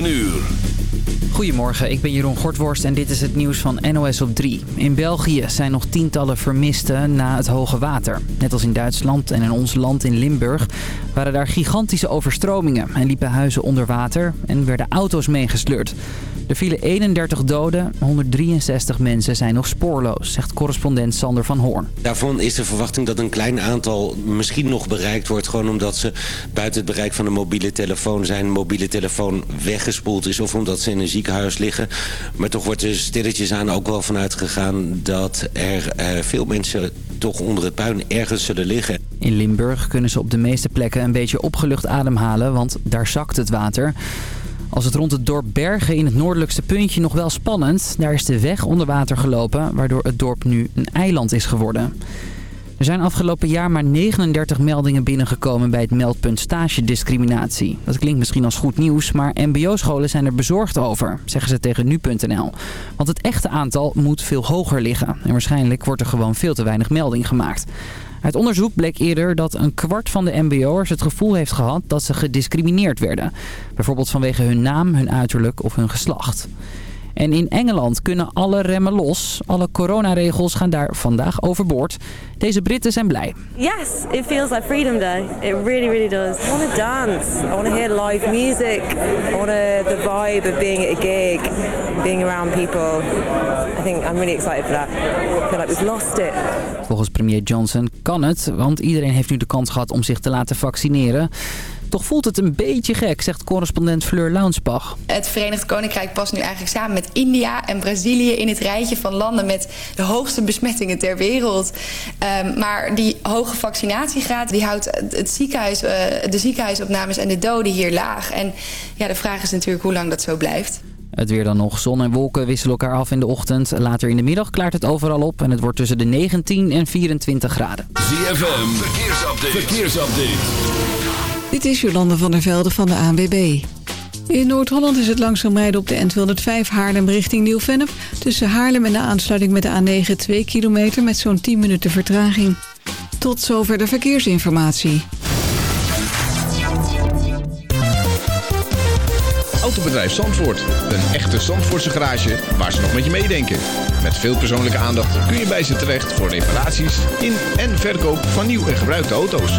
9 uur. Goedemorgen, ik ben Jeroen Gortworst en dit is het nieuws van NOS op 3. In België zijn nog tientallen vermisten na het hoge water. Net als in Duitsland en in ons land in Limburg waren daar gigantische overstromingen... en liepen huizen onder water en werden auto's meegesleurd. Er vielen 31 doden, 163 mensen zijn nog spoorloos, zegt correspondent Sander van Hoorn. Daarvan is de verwachting dat een klein aantal misschien nog bereikt wordt... gewoon omdat ze buiten het bereik van de mobiele telefoon zijn... mobiele telefoon weggespoeld is of omdat ze in een ziekenhuis liggen. Maar toch wordt er stilletjes aan ook wel vanuit gegaan... dat er eh, veel mensen toch onder het puin ergens zullen liggen. In Limburg kunnen ze op de meeste plekken een beetje opgelucht ademhalen, want daar zakt het water... Als het rond het dorp Bergen in het noordelijkste puntje nog wel spannend. Daar is de weg onder water gelopen, waardoor het dorp nu een eiland is geworden. Er zijn afgelopen jaar maar 39 meldingen binnengekomen bij het meldpunt stagediscriminatie. Dat klinkt misschien als goed nieuws, maar mbo-scholen zijn er bezorgd over, zeggen ze tegen nu.nl. Want het echte aantal moet veel hoger liggen. En waarschijnlijk wordt er gewoon veel te weinig melding gemaakt. Uit onderzoek bleek eerder dat een kwart van de mbo'ers het gevoel heeft gehad dat ze gediscrimineerd werden. Bijvoorbeeld vanwege hun naam, hun uiterlijk of hun geslacht. En in Engeland kunnen alle remmen los. Alle coronaregels gaan daar vandaag overboord. Deze Britten zijn blij. Yes, it feels like Freedom Day. It really, really does. I want to dance. I want to hear live music. I want the vibe of being at a gig, being around people. I think I'm really excited for that. I feel like we've lost it. Volgens premier Johnson kan het, want iedereen heeft nu de kans gehad om zich te laten vaccineren. Toch voelt het een beetje gek, zegt correspondent Fleur Launsbach. Het Verenigd Koninkrijk past nu eigenlijk samen met India en Brazilië... in het rijtje van landen met de hoogste besmettingen ter wereld. Um, maar die hoge vaccinatiegraad die houdt het ziekenhuis, uh, de ziekenhuisopnames en de doden hier laag. En ja, de vraag is natuurlijk hoe lang dat zo blijft. Het weer dan nog. Zon en wolken wisselen elkaar af in de ochtend. Later in de middag klaart het overal op en het wordt tussen de 19 en 24 graden. ZFM, verkeersupdate. verkeersupdate. Dit is Jolande van der Velde van de ANWB. In Noord-Holland is het langzaam rijden op de N205 Haarlem richting Nieuw-Vennep. Tussen Haarlem en de aansluiting met de A9 2 kilometer met zo'n 10 minuten vertraging. Tot zover de verkeersinformatie. Autobedrijf Zandvoort. Een echte Zandvoortse garage waar ze nog met je meedenken. Met veel persoonlijke aandacht kun je bij ze terecht voor reparaties in en verkoop van nieuw en gebruikte auto's.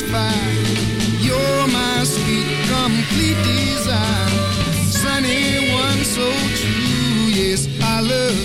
satisfied. You're my sweet, complete desire. Sunny one, so true. Yes, I love.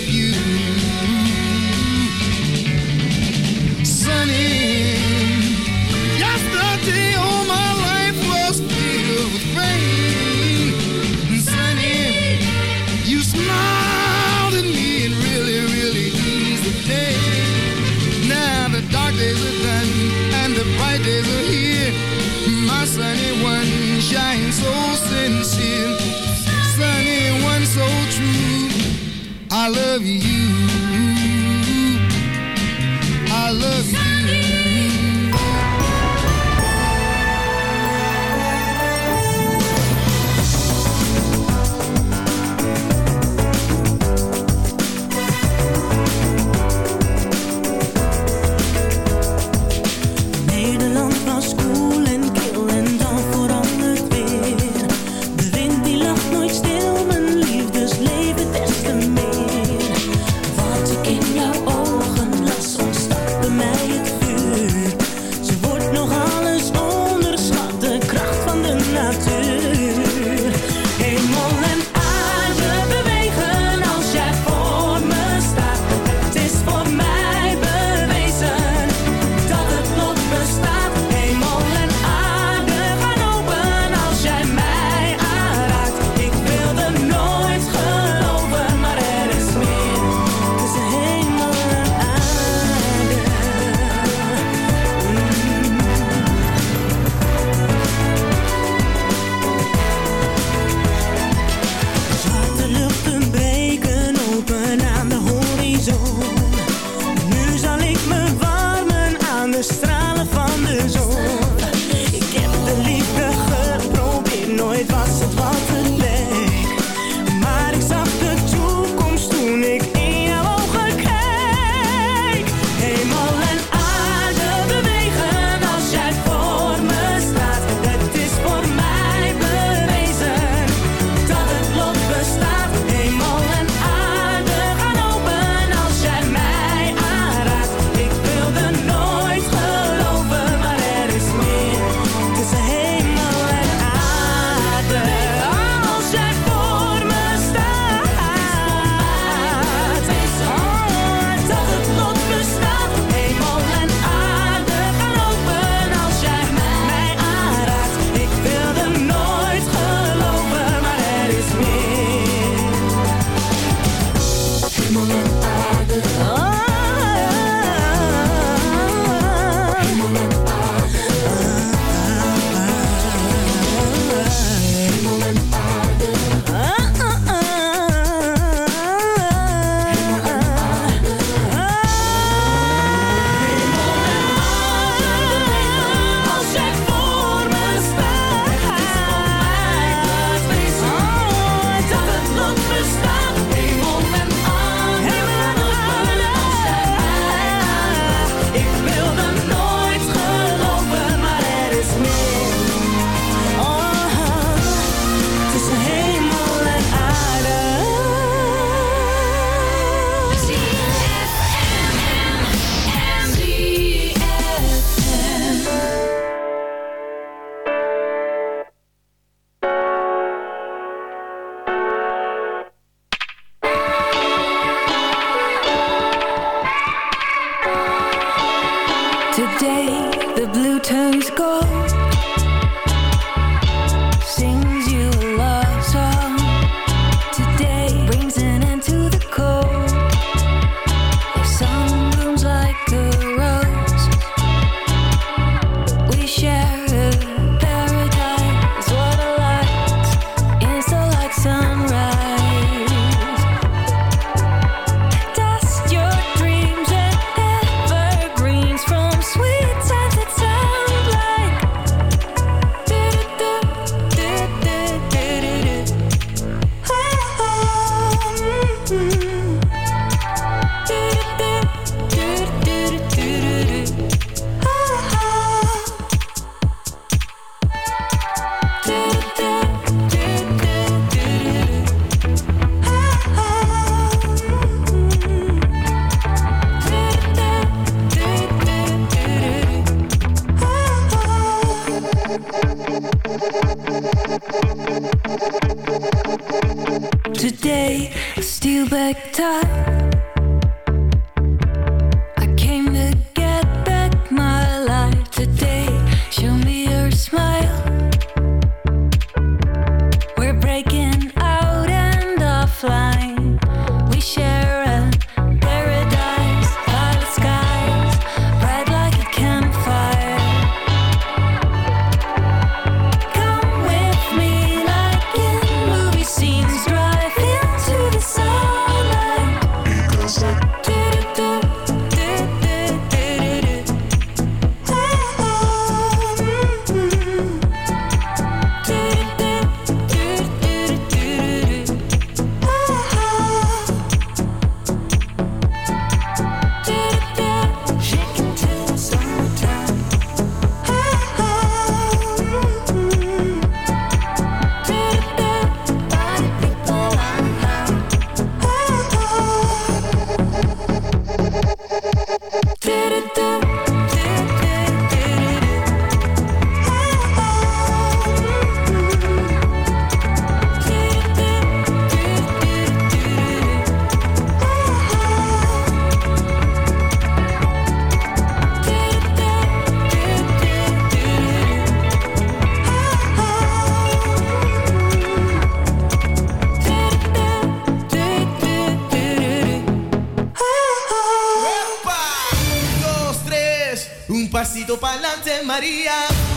palante maria adelante, María.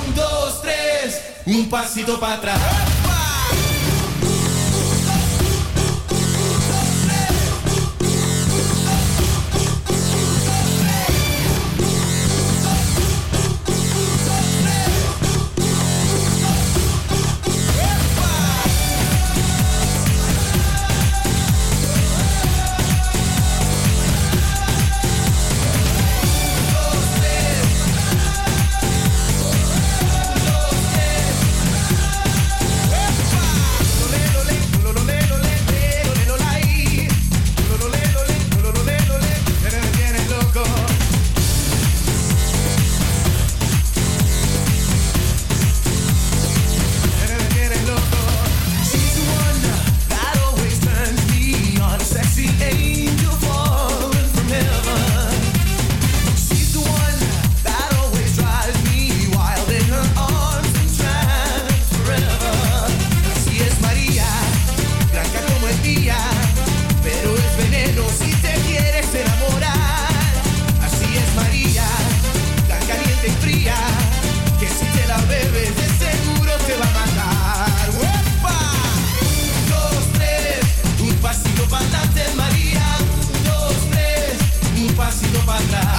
Un, dos, tres, un pasito para atrás. tonight.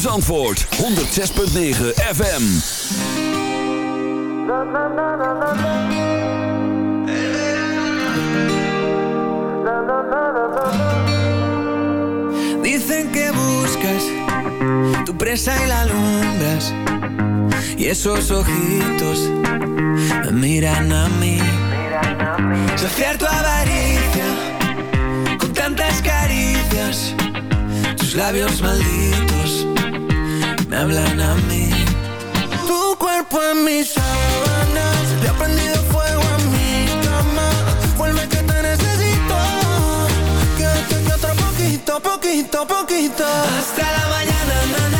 Zandvoort 106.9 FM. Dicen que buscas tu presa y la alumbras. Y esos ojitos me miran a mí. Saciar tu avaricia con tantas caricias. Tus labios malditos me hablan a mí. Tu cuerpo en mis sábanas, le ha prendido fuego a mi cama. Vuelve que te necesito, que, que, que otro poquito, poquito, poquito. Hasta la mañana.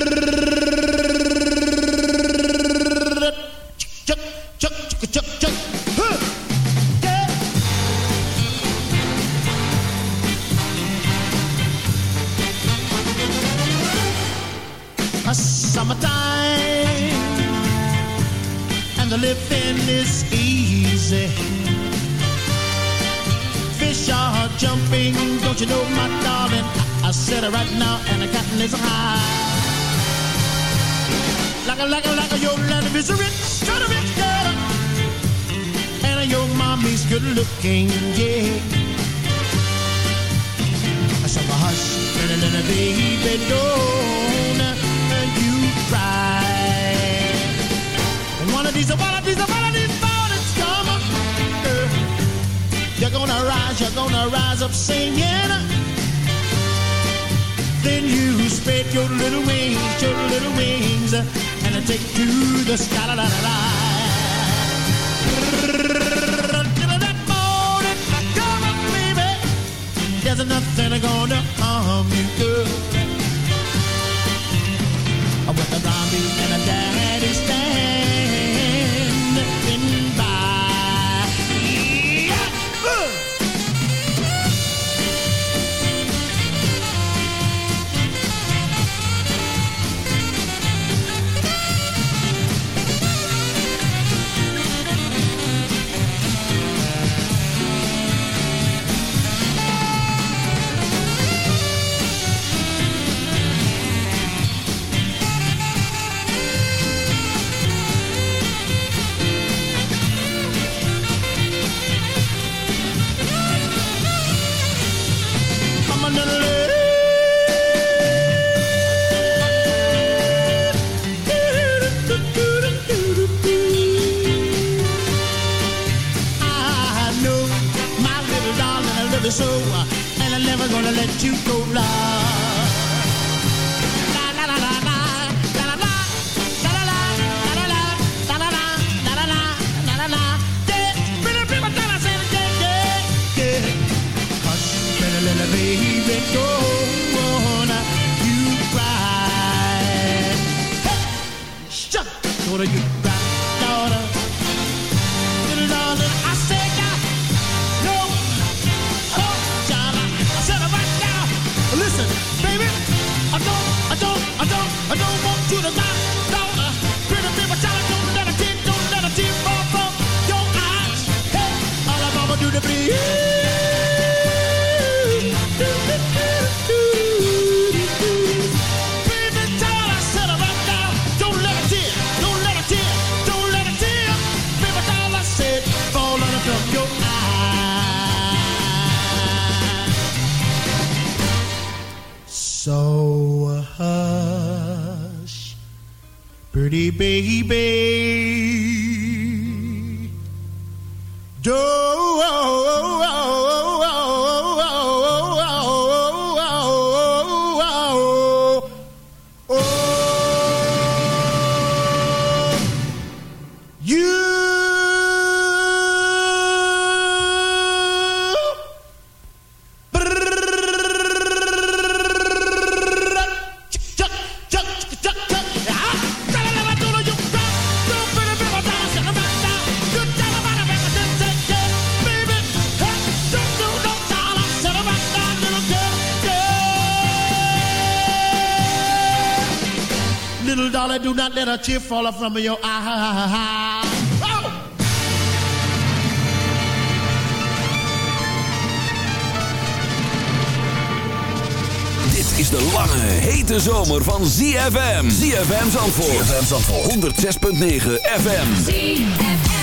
is a rich, kind of rich girl. And your mommy's good looking, yeah. So hush, little, little baby, don't you cry. And one of these, one of these, one of these mornings come, girl. You're gonna rise, you're gonna rise up singing. Then you spread your little wings, your little wings take to the sky. La, la, la, a tear from your ah, eye. Oh! Dit is de lange, hete zomer van ZFM. ZFM Zandvoort. ZFM Zandvoort. 106.9 FM.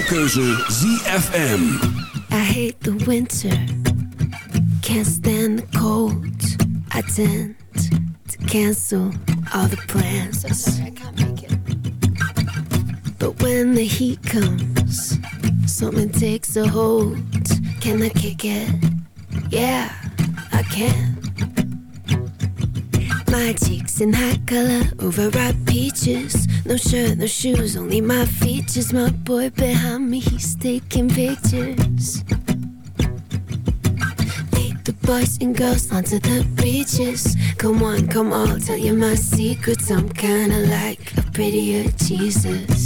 Jouw keuze ZFM. I hate the winter, can't stand the cold. I tend to cancel all the plans. I can't make it. But when the heat comes, something takes a hold. Can I kick it? Yeah, I can. My cheeks in hot color, overripe peaches. No shirt, no shoes, only my features. My boy behind me, he's taking pictures. Lead the boys and girls onto the beaches. Come on, come on, tell you my secrets. I'm kinda like a prettier Jesus.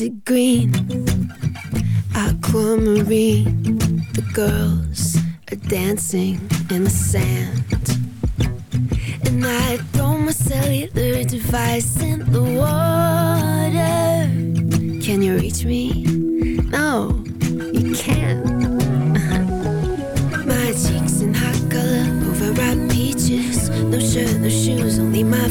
Acid green, aquamarine. The girls are dancing in the sand. And I throw my cellular device in the water. Can you reach me? No, you can't. My cheeks in hot color, overripe peaches. No shirt, no shoes, only my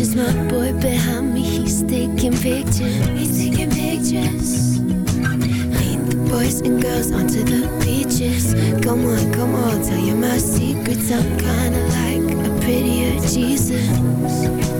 features. My boy behind me, he's taking pictures. He's taking pictures. Lead the boys and girls onto the beaches. Come on, come on, tell you my secrets. I'm kinda like a prettier Jesus.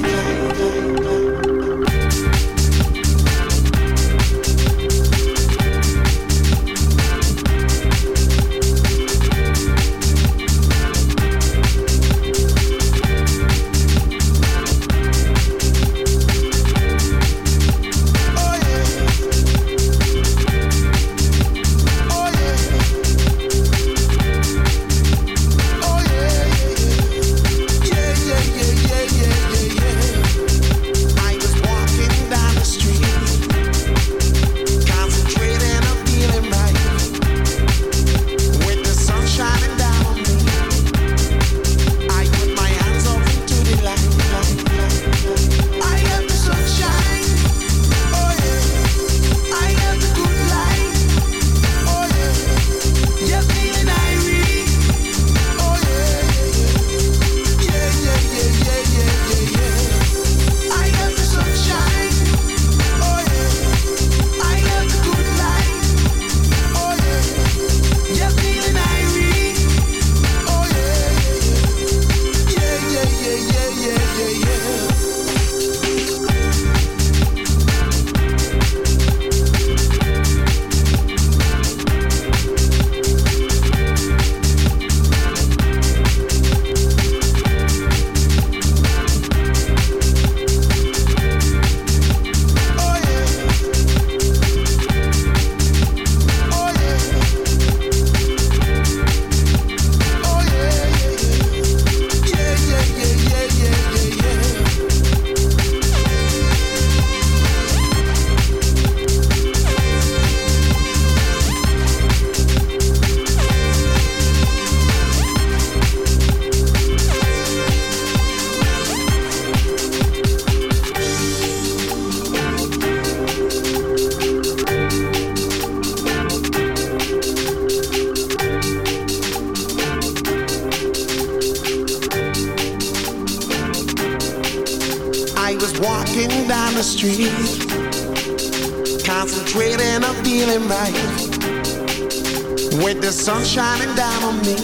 sun shining down on me.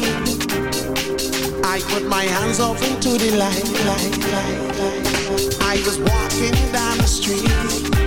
I put my hands up into the light, light, light, light. I was walking down the street